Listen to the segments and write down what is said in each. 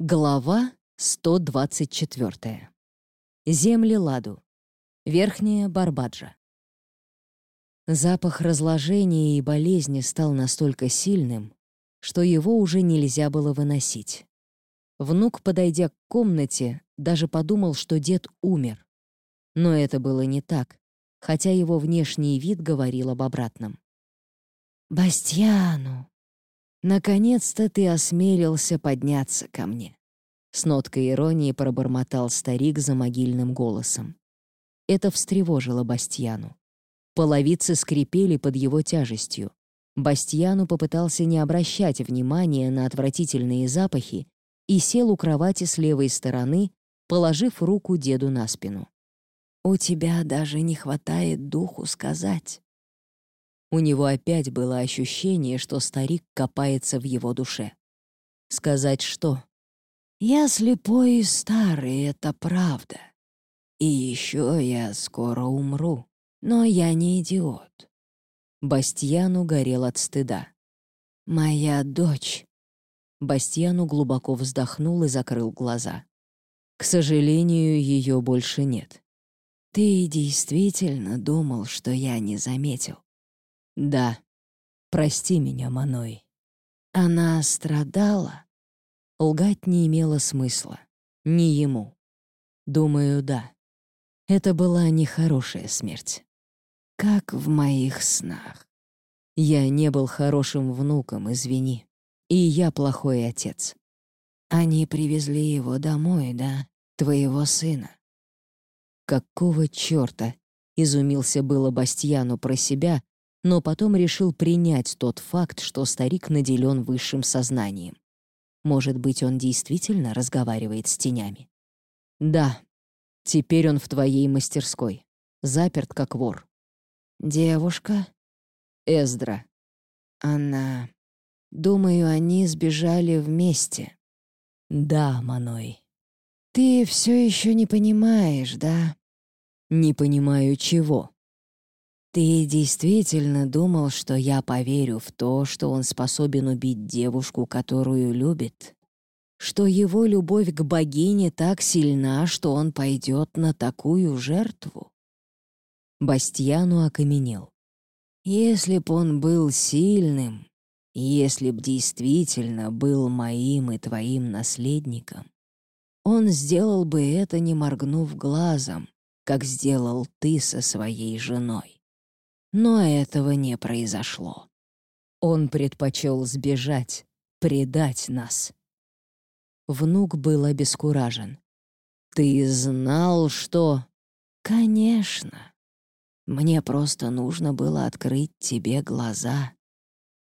Глава 124. Земли Ладу. Верхняя Барбаджа. Запах разложения и болезни стал настолько сильным, что его уже нельзя было выносить. Внук, подойдя к комнате, даже подумал, что дед умер. Но это было не так, хотя его внешний вид говорил об обратном. «Бастьяну!» «Наконец-то ты осмелился подняться ко мне», — с ноткой иронии пробормотал старик за могильным голосом. Это встревожило Бастьяну. Половицы скрипели под его тяжестью. Бастьяну попытался не обращать внимания на отвратительные запахи и сел у кровати с левой стороны, положив руку деду на спину. «У тебя даже не хватает духу сказать, у него опять было ощущение, что старик копается в его душе. Сказать что? «Я слепой и старый, это правда. И еще я скоро умру, но я не идиот». Бастьяну горел от стыда. «Моя дочь». Бастьяну глубоко вздохнул и закрыл глаза. «К сожалению, ее больше нет». «Ты действительно думал, что я не заметил?» «Да. Прости меня, Маной». Она страдала? Лгать не имело смысла. Не ему. Думаю, да. Это была нехорошая смерть. Как в моих снах. Я не был хорошим внуком, извини. И я плохой отец. Они привезли его домой, да? Твоего сына. Какого чёрта? Изумился было Бастьяну про себя, но потом решил принять тот факт, что старик наделен высшим сознанием. Может быть, он действительно разговаривает с тенями? Да, теперь он в твоей мастерской, заперт как вор. Девушка? Эздра. Она... Думаю, они сбежали вместе. Да, Маной. Ты все еще не понимаешь, да? Не понимаю чего. «Ты действительно думал, что я поверю в то, что он способен убить девушку, которую любит? Что его любовь к богине так сильна, что он пойдет на такую жертву?» Бастьяну окаменел. «Если б он был сильным, если б действительно был моим и твоим наследником, он сделал бы это, не моргнув глазом, как сделал ты со своей женой. Но этого не произошло. Он предпочел сбежать, предать нас. Внук был обескуражен. «Ты знал, что...» «Конечно. Мне просто нужно было открыть тебе глаза.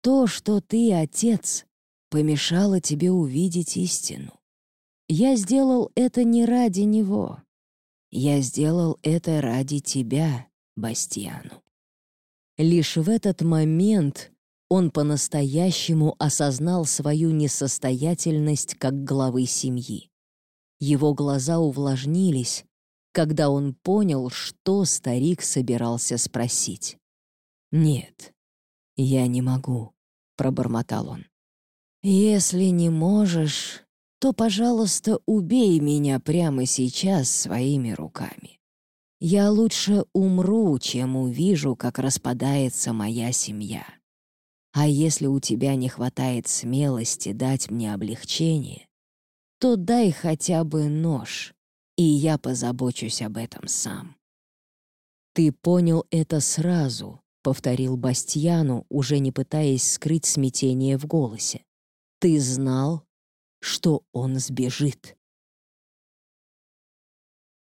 То, что ты отец, помешало тебе увидеть истину. Я сделал это не ради него. Я сделал это ради тебя, Бастиану. Лишь в этот момент он по-настоящему осознал свою несостоятельность как главы семьи. Его глаза увлажнились, когда он понял, что старик собирался спросить. «Нет, я не могу», — пробормотал он. «Если не можешь, то, пожалуйста, убей меня прямо сейчас своими руками. Я лучше умру, чем увижу, как распадается моя семья. А если у тебя не хватает смелости дать мне облегчение, то дай хотя бы нож, и я позабочусь об этом сам». «Ты понял это сразу», — повторил Бастьяну, уже не пытаясь скрыть смятение в голосе. «Ты знал, что он сбежит».